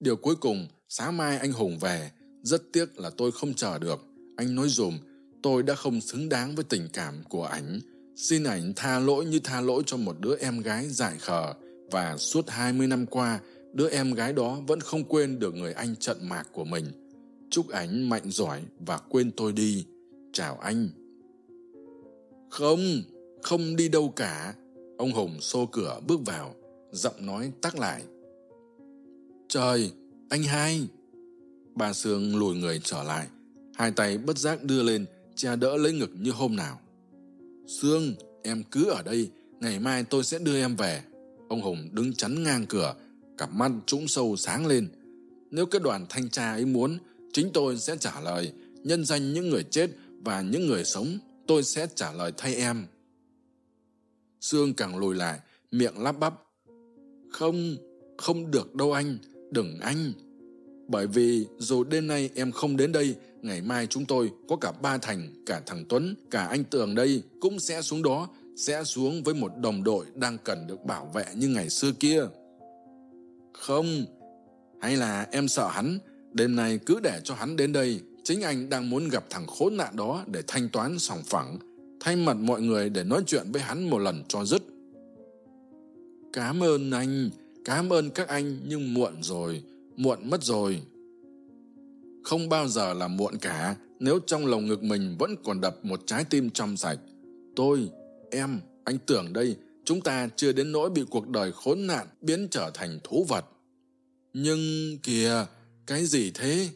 Điều cuối cùng, sáng mai anh Hùng về. Rất tiếc là tôi không chờ được. Anh nói dồn tôi đã không xứng đáng với tình cảm của ảnh. Xin ảnh tha lỗi như tha lỗi cho một đứa em gái dại khờ. Và suốt 20 năm qua, đứa em gái đó vẫn không quên được người anh trận mạc của mình. Chúc ảnh mạnh giỏi và quên tôi đi. Chào anh. Không, không đi đâu cả. Ông Hùng xô cửa bước vào, giọng nói tắc lại. Trời, anh hai! Bà Sương lùi người trở lại, hai tay bất giác đưa lên, cha đỡ lấy ngực như hôm nào. Sương, em cứ ở đây, ngày mai tôi sẽ đưa em về. Ông Hùng đứng chắn ngang cửa, cặp mắt trũng sâu sáng lên. Nếu cái đoàn thanh tra ấy muốn, chính tôi sẽ trả lời, nhân danh những người chết và những người sống, tôi sẽ trả lời thay em. Sương càng lùi lại, miệng lắp bắp. Không, không được đâu anh, đừng anh. Bởi vì dù đêm nay em không đến đây, ngày mai chúng tôi có cả ba thành, cả thằng Tuấn, cả anh Tường đây cũng sẽ xuống đó, sẽ xuống với một đồng đội đang cần được bảo vệ như ngày xưa kia. Không, hay là em sợ hắn, đêm nay cứ để cho hắn đến đây, chính anh đang muốn gặp thằng khốn nạn đó để thanh toán sòng phẳng, thay mặt mọi người để nói chuyện với hắn một lần cho dứt. Cảm ơn anh, cảm ơn các anh nhưng muộn rồi, muộn mất rồi. Không bao giờ là muộn cả nếu trong lòng ngực mình vẫn còn đập một trái tim trong sạch. Tôi, em, anh tưởng đây, chúng ta chưa đến nỗi bị cuộc đời khốn nạn biến trở thành thú vật. Nhưng kìa, cái gì thế?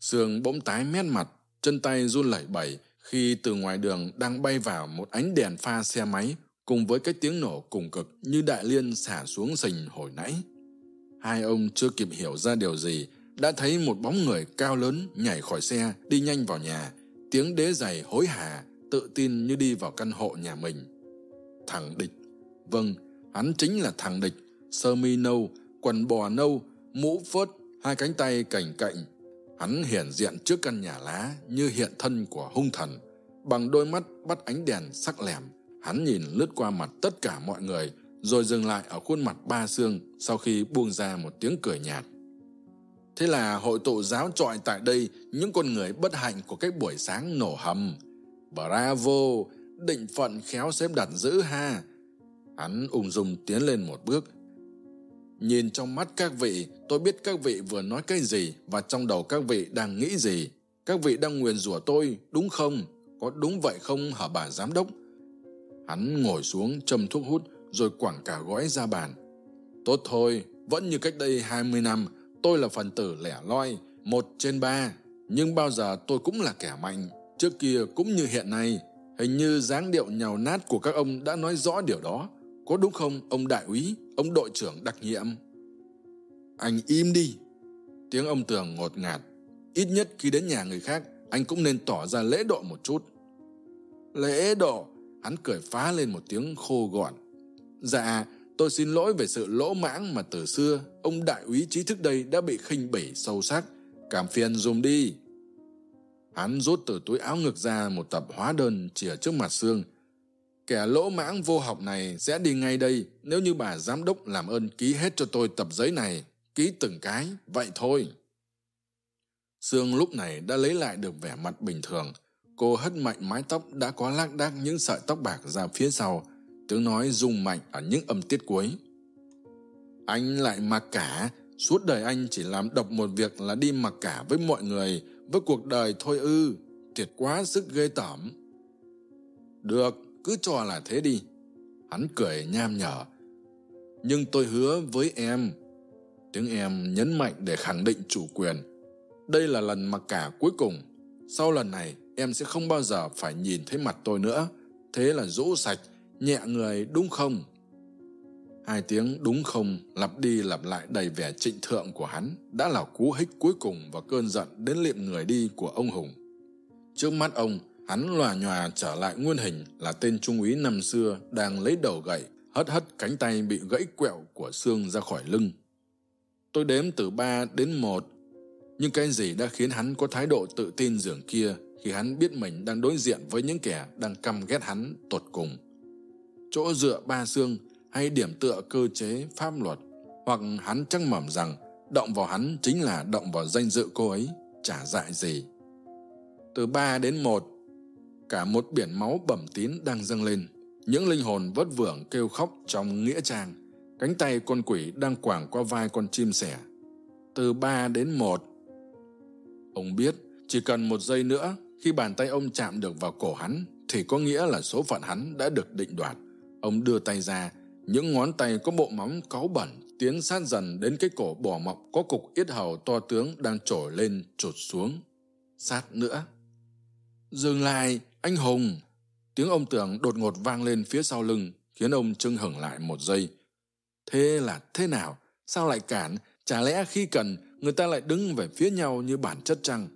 Sương bỗng tái mét mặt, chân tay run lẩy bẩy khi từ ngoài đường đang bay vào một ánh đèn pha xe máy cùng với cái tiếng nổ cùng cực như đại liên xả xuống sình hồi nãy. Hai ông chưa kịp hiểu ra điều gì, đã thấy một bóng người cao lớn nhảy khỏi xe, đi nhanh vào nhà, tiếng đế giày hối hả, tự tin như đi vào căn hộ nhà mình. Thằng địch. Vâng, hắn chính là thằng địch, sơ mi nâu, quần bò nâu, mũ phớt, hai cánh tay cảnh cạnh. Hắn hiển diện trước căn nhà lá như hiện thân của hung thần. Bằng đôi mắt bắt ánh đèn sắc lẻm, hắn nhìn lướt qua mặt tất cả mọi người, rồi dừng lại ở khuôn mặt ba xương sau khi buông ra một tiếng cười nhạt thế là hội tụ giáo trọi tại đây những con người bất hạnh của cái buổi sáng nổ hầm. Bravo, định phận khéo xếp đặt giữ ha. Hắn ung dung tiến lên một bước. Nhìn trong mắt các vị, tôi biết các vị vừa nói cái gì và trong đầu các vị đang nghĩ gì. Các vị đang nguyền rủa tôi, đúng không? Có đúng vậy không hả bà giám đốc? Hắn ngồi xuống châm thuốc hút rồi quẳng cả gói ra bàn. Tốt thôi, vẫn như cách đây hai mươi năm tôi là phần tử lẻ loi, một trên ba. Nhưng bao giờ tôi cũng là kẻ mạnh, trước kia cũng như hiện nay. Hình như dáng điệu nhào nát của các ông đã nói rõ điều đó. Có đúng không, ông đại úy, ông đội trưởng đặc nhiệm? Anh im đi. Tiếng ông tường ngột ngạt. Ít nhất khi đến nhà người khác, anh cũng nên tỏ ra lễ độ một chút. Lễ độ? Hắn cười phá lên một tiếng khô gọn. Dạ tôi xin lỗi về sự lỗ mãng mà từ xưa, ông đại úy trí thức đây đã bị khinh bỉ sâu sắc. Cảm phiền dùm đi. Hắn rút từ túi áo ngực ra một tập hóa đơn chìa trước mặt xương kẻ lỗ mãng vô học này sẽ đi ngay đây nếu như bà giám đốc làm ơn ký hết cho tôi tập giấy này. Ký từng cái, vậy thôi. Sương lúc này đã lấy lại được vẻ mặt bình thường. Cô hất mạnh mái tóc đã có lác đác những sợi tóc bạc ra phía sau tiếng nói rung mạnh ở những âm tiết cuối. Anh lại mặc cả. Suốt đời anh chỉ làm độc một việc là đi mặc cả với mọi người, với cuộc đời thôi ư. Thiệt quá sức ghê tởm. Được, cứ cho là thế đi. Hắn cười nham nhở. Nhưng tôi hứa với em. Tiếng em nhấn mạnh để khẳng định chủ quyền. Đây là lần mặc cả cuối cùng. Sau lần này, em sẽ không bao giờ phải nhìn thấy mặt tôi nữa. Thế là rũ sạch nhẹ người đúng không? Hai tiếng đúng không lặp đi lặp lại đầy vẻ trịnh thượng của hắn đã là cú hích cuối cùng và cơn giận đến liệm người đi của ông hùng. Trước mắt ông, hắn lòa nhòa trở lại nguyên hình là tên trung úy năm xưa đang lấy đầu gậy, hất hất cánh tay bị gãy quẹo của xương ra khỏi lưng. Tôi đếm từ ba đến một. Nhưng cái gì đã khiến hắn có thái độ tự tin dường kia khi hắn biết mình đang đối diện với những kẻ đang căm ghét hắn tột cùng? Chỗ dựa ba xương hay điểm tựa cơ chế, pháp luật. Hoặc hắn chắc mẩm rằng động vào hắn chính là động vào danh dự cô ấy, chả dại gì. Từ ba đến một, cả một biển máu bẩm tín đang dâng lên. Những linh hồn vất vưởng kêu khóc trong nghĩa trang. Cánh tay con quỷ đang quảng qua vai con chim sẻ. Từ ba đến một, ông biết chỉ cần một giây nữa, khi bàn tay ông chạm được vào cổ hắn, thì có nghĩa là số phận hắn đã được định đoạt ông đưa tay ra, những ngón tay có bộ móng cáu bẩn tiến sát dần đến cái cổ bỏ mọc có cục yết hầu to tướng đang trồi lên, trột xuống. Sát nữa. Dừng lại, anh hùng! Tiếng ông tường đột ngột vang lên phía sau lưng, khiến ông trưng hửng lại một giây. Thế là thế nào? Sao lại cản? Chả lẽ khi cần, người ta lại đứng về phía nhau như bản chất chăng?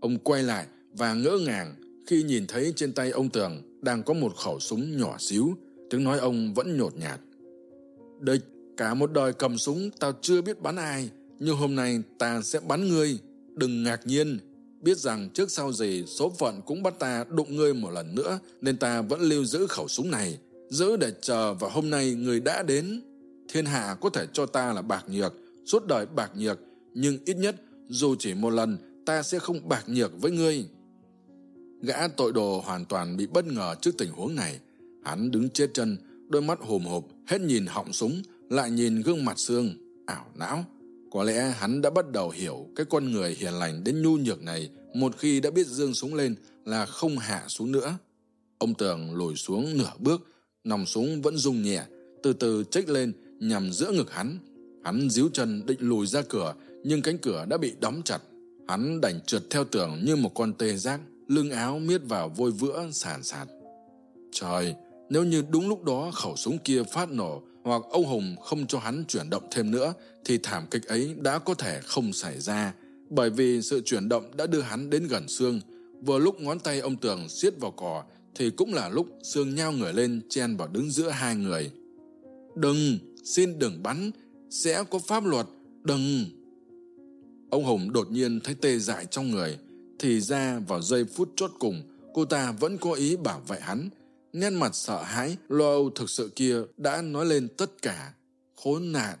Ông quay lại và ngỡ ngàng khi nhìn thấy trên tay ông tường đang có một khẩu súng nhỏ xíu tiếng nói ông vẫn nhột nhạt. Địch cả một đời cầm súng tao chưa biết bắn ai, nhưng hôm nay ta sẽ bắn ngươi. Đừng ngạc nhiên, biết rằng trước sau gì số phận cũng bắt ta đụng ngươi một lần nữa, nên ta vẫn lưu giữ khẩu súng này. Giữ để chờ và hôm nay người đã đến. Thiên hạ có thể cho ta là bạc nhược, suốt đời bạc nhược, nhưng ít nhất dù chỉ một lần, ta sẽ không bạc nhược với ngươi. Gã tội đồ hoàn toàn bị bất ngờ trước tình huống này hắn đứng chết chân, đôi mắt hùm hộp, hết nhìn họng súng, lại nhìn gương mặt xương, ảo não. Có lẽ hắn đã bắt đầu hiểu cái con người hiền lành đến nhu nhược này một khi đã biết dương súng lên là không hạ xuống nữa. Ông tường lùi xuống nửa bước, nòng súng vẫn rung nhẹ, từ từ chích lên nhằm giữa ngực hắn. Hắn díu chân định lùi ra cửa, nhưng cánh cửa đã bị đóng chặt. Hắn đành trượt theo tường như một con tê giác, lưng áo miết vào vôi vữa sàn sạt. Trời nếu như đúng lúc đó khẩu súng kia phát nổ hoặc ông hùng không cho hắn chuyển động thêm nữa, thì thảm kịch ấy đã có thể không xảy ra. Bởi vì sự chuyển động đã đưa hắn đến gần xương. Vừa lúc ngón tay ông tường siết vào cò, thì cũng là lúc xương nhao người lên chen vào đứng giữa hai người. Đừng, xin đừng bắn, sẽ có pháp luật, đừng. Ông hùng đột nhiên thấy tê dại trong người, thì ra vào giây phút chốt cùng, cô ta vẫn có ý bảo vệ hắn nét mặt sợ hãi, lo âu thực sự kia đã nói lên tất cả khốn nạn.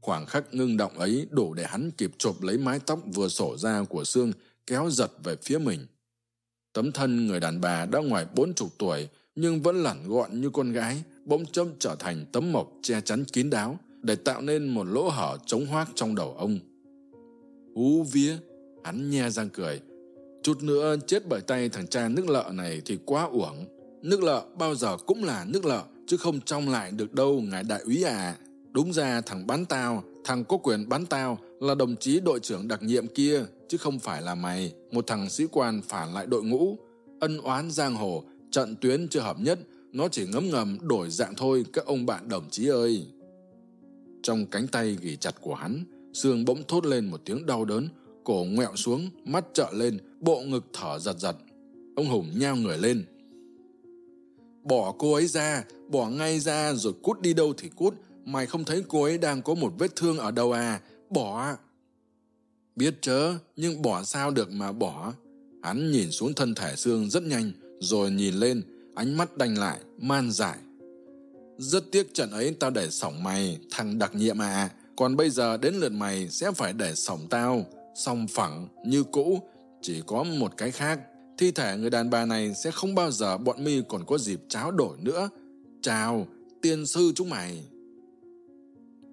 Khoảng khắc ngưng động ấy đủ để hắn kịp chộp lấy mái tóc vừa sổ ra của xương kéo giật về phía mình. Tấm thân người đàn bà đã ngoài bốn chục tuổi, nhưng vẫn lẳng gọn như con gái, bỗng chốc trở thành tấm mộc che chắn kín đáo để tạo nên một lỗ hở trống hoác trong đầu ông. Hú vía, hắn nhe răng cười. Chút nữa chết bởi tay thằng cha nước lợ này thì quá uổng nước lợ bao giờ cũng là nước lợ, chứ không trong lại được đâu, ngài đại úy à đúng ra thằng bắn tao, thằng có quyền bắn tao là đồng chí đội trưởng đặc nhiệm kia, chứ không phải là mày. Một thằng sĩ quan phản lại đội ngũ, ân oán giang hồ, trận tuyến chưa hợp nhất, nó chỉ ngấm ngầm đổi dạng thôi, các ông bạn đồng chí ơi. Trong cánh tay gỉ chặt của hắn, xương bỗng thốt lên một tiếng đau đớn, cổ ngoẹo xuống, mắt trợ lên, bộ ngực thở giật giật. Ông hùng nhao người lên bỏ cô ấy ra, bỏ ngay ra rồi cút đi đâu thì cút. Mày không thấy cô ấy đang có một vết thương ở đâu à? Bỏ biết chớ, nhưng bỏ sao được mà bỏ. Hắn nhìn xuống thân thể xương rất nhanh, rồi nhìn lên, ánh mắt đành lại, man dại. Rất tiếc trận ấy tao để sỏng mày, thằng đặc nhiệm à. Còn bây giờ đến lượt mày sẽ phải để sỏng tao. Song phẳng như cũ, chỉ có một cái khác thi thể người đàn bà này sẽ không bao giờ bọn mi còn có dịp tráo đổi nữa. Chào, tiên sư chúng mày.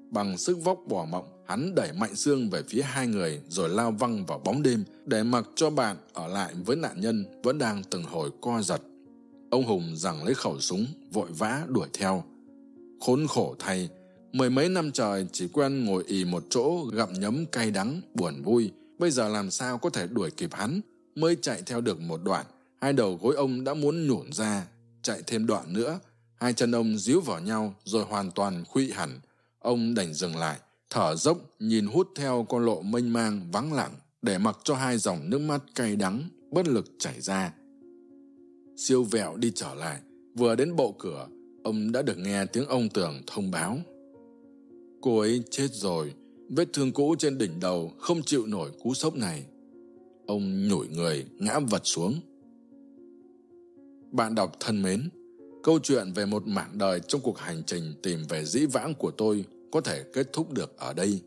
Bằng sức vóc bỏ mộng hắn đẩy mạnh xương về phía hai người rồi lao văng vào bóng đêm để mặc cho bạn ở lại với nạn nhân vẫn đang từng hồi co giật. Ông hùng giằng lấy khẩu súng, vội vã đuổi theo. Khốn khổ thay, mười mấy năm trời chỉ quen ngồi ì một chỗ gặm nhấm cay đắng, buồn vui. Bây giờ làm sao có thể đuổi kịp hắn? Mới chạy theo được một đoạn. Hai đầu gối ông đã muốn nhổn ra, chạy thêm đoạn nữa. Hai chân ông díu vào nhau rồi hoàn toàn khuỵ hẳn. Ông đành dừng lại, thở dốc, nhìn hút theo con lộ mênh mang, vắng lặng, để mặc cho hai dòng nước mắt cay đắng, bất lực chảy ra. Siêu vẹo đi trở lại. Vừa đến bộ cửa, ông đã được nghe tiếng ông tưởng thông báo. Cô ấy chết rồi. Vết thương cũ trên đỉnh đầu không chịu nổi cú sốc này ông nhủi người ngã vật xuống. Bạn đọc thân mến, câu chuyện về một mảng đời trong cuộc hành trình tìm về dĩ vãng của tôi có thể kết thúc được ở đây.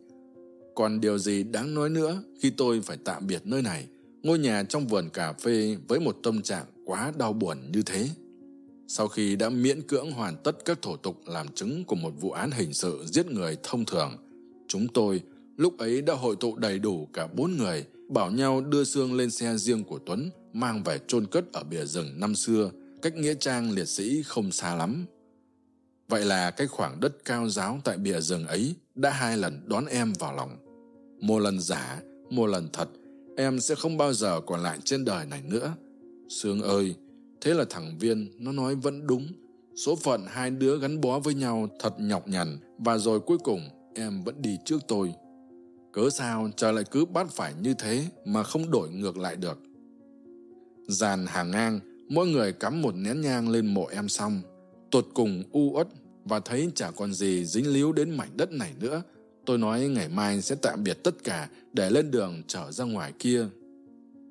Còn điều gì đáng nói nữa khi tôi phải tạm biệt nơi này, ngôi nhà trong vườn cà phê với một tâm trạng quá đau buồn như thế? Sau khi đã miễn cưỡng hoàn tất các thủ tục làm chứng của một vụ án hình sự giết người thông thường, chúng tôi lúc ấy đã hội tụ đầy đủ cả bốn người bảo nhau đưa xương lên xe riêng của tuấn, mang về chôn cất ở bìa rừng năm xưa, cách nghĩa trang liệt sĩ không xa lắm. Vậy là cái khoảng đất cao giáo tại bìa rừng ấy đã hai lần đón em vào lòng. Một lần giả, một lần thật, em sẽ không bao giờ còn lại trên đời này nữa. Sương ơi, thế là thằng viên, nó nói vẫn đúng. Số phận hai đứa gắn bó với nhau thật nhọc nhằn, và rồi cuối cùng em vẫn đi trước tôi cớ sao trời lại cứ bắt phải như thế mà không đổi ngược lại được? Dàn hàng ngang, mỗi người cắm một nén nhang lên mộ em xong, tột cùng u uất và thấy chả còn gì dính líu đến mảnh đất này nữa, tôi nói ngày mai sẽ tạm biệt tất cả để lên đường trở ra ngoài kia.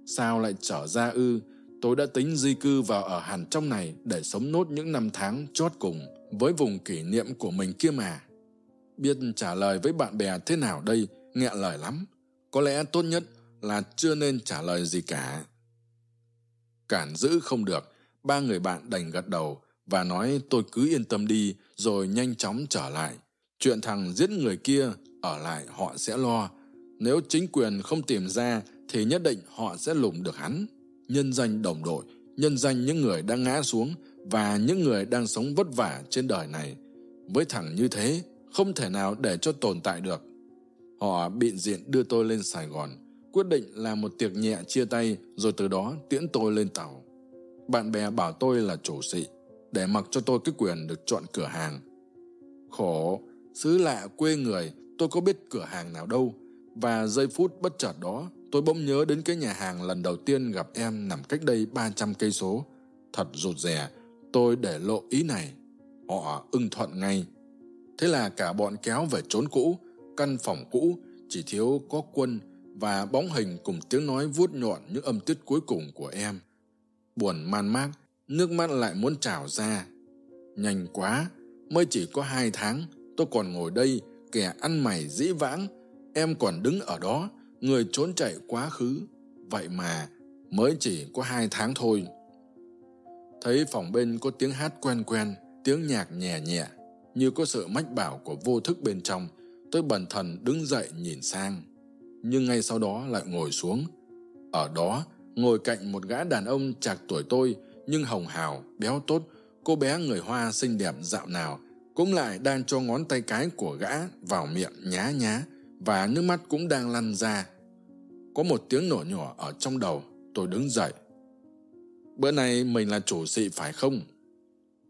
Sao lại trở ra ư? Tôi đã tính di cư vào ở hẳn trong này để sống nốt những năm tháng chót cùng với vùng kỷ niệm của mình kia mà. Biết trả lời với bạn bè thế nào đây? Nghẹn lời lắm. Có lẽ tốt nhất là chưa nên trả lời gì cả. Cản giữ không được, ba người bạn đành gật đầu và nói, tôi cứ yên tâm đi, rồi nhanh chóng trở lại. Chuyện thằng giết người kia ở lại họ sẽ lo. Nếu chính quyền không tìm ra thì nhất định họ sẽ lùng được hắn. Nhân danh đồng đội, nhân danh những người đang ngã xuống và những người đang sống vất vả trên đời này. Với thằng như thế, không thể nào để cho tồn tại được họ bịn diện đưa tôi lên sài gòn, quyết định làm một tiệc nhẹ chia tay, rồi từ đó tiễn tôi lên tàu. Bạn bè bảo tôi là chủ sĩ, để mặc cho tôi cái quyền được chọn cửa hàng. Khổ, xứ lạ quê người, tôi có biết cửa hàng nào đâu, và giây phút bất chợt đó, tôi bỗng nhớ đến cái nhà hàng lần đầu tiên gặp em nằm cách đây ba trăm cây số. Thật rụt rè, tôi để lộ ý này. Họ ưng thuận ngay. Thế là cả bọn kéo về trốn cũ căn phòng cũ, chỉ thiếu có quân và bóng hình cùng tiếng nói vuốt nhọn những âm tiết cuối cùng của em. Buồn man mác, nước mắt lại muốn trào ra. Nhanh quá, mới chỉ có hai tháng, tôi còn ngồi đây, kẻ ăn mày dĩ vãng. Em còn đứng ở đó, người trốn chạy quá khứ. Vậy mà, mới chỉ có hai tháng thôi. Thấy phòng bên có tiếng hát quen quen, tiếng nhạc nhẹ nhẹ, như có sự mách bảo của vô thức bên trong tôi bần thần đứng dậy nhìn sang. Nhưng ngay sau đó lại ngồi xuống. Ở đó, ngồi cạnh một gã đàn ông chạc tuổi tôi, nhưng hồng hào, béo tốt, cô bé người hoa xinh đẹp dạo nào, cũng lại đang cho ngón tay cái của gã vào miệng nhá nhá, và nước mắt cũng đang lăn ra. Có một tiếng nổ nhỏ ở trong đầu, tôi đứng dậy. Bữa nay mình là chủ sĩ phải không?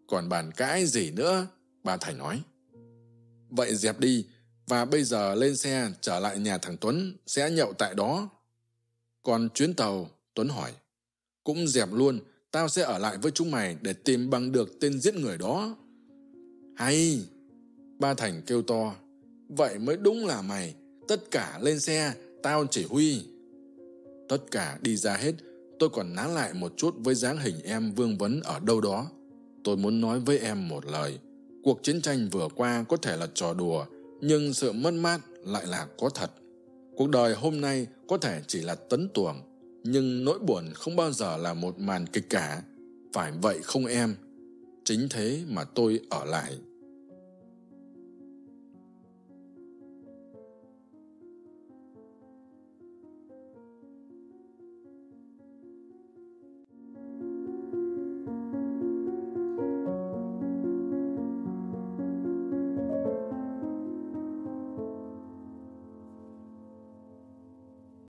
Còn bàn cãi gì nữa? bà thành nói. Vậy dẹp đi và bây giờ lên xe trở lại nhà thằng tuấn sẽ nhậu tại đó. Còn chuyến tàu, tuấn hỏi, cũng dẹp luôn, tao sẽ ở lại với chúng mày để tìm bằng được tên giết người đó. Hay. Ba thành kêu to, vậy mới đúng là mày, tất cả lên xe, tao chỉ huy. Tất cả đi ra hết, tôi còn ná lại một chút với dáng hình em vương vấn ở đâu đó. Tôi muốn nói với em một lời, cuộc chiến tranh vừa qua có thể là trò đùa nhưng sự mất mát lại là có thật. Cuộc đời hôm nay có thể chỉ là tấn tuồng, nhưng nỗi buồn không bao giờ là một màn kịch cả. Phải vậy không em? Chính thế mà tôi ở lại.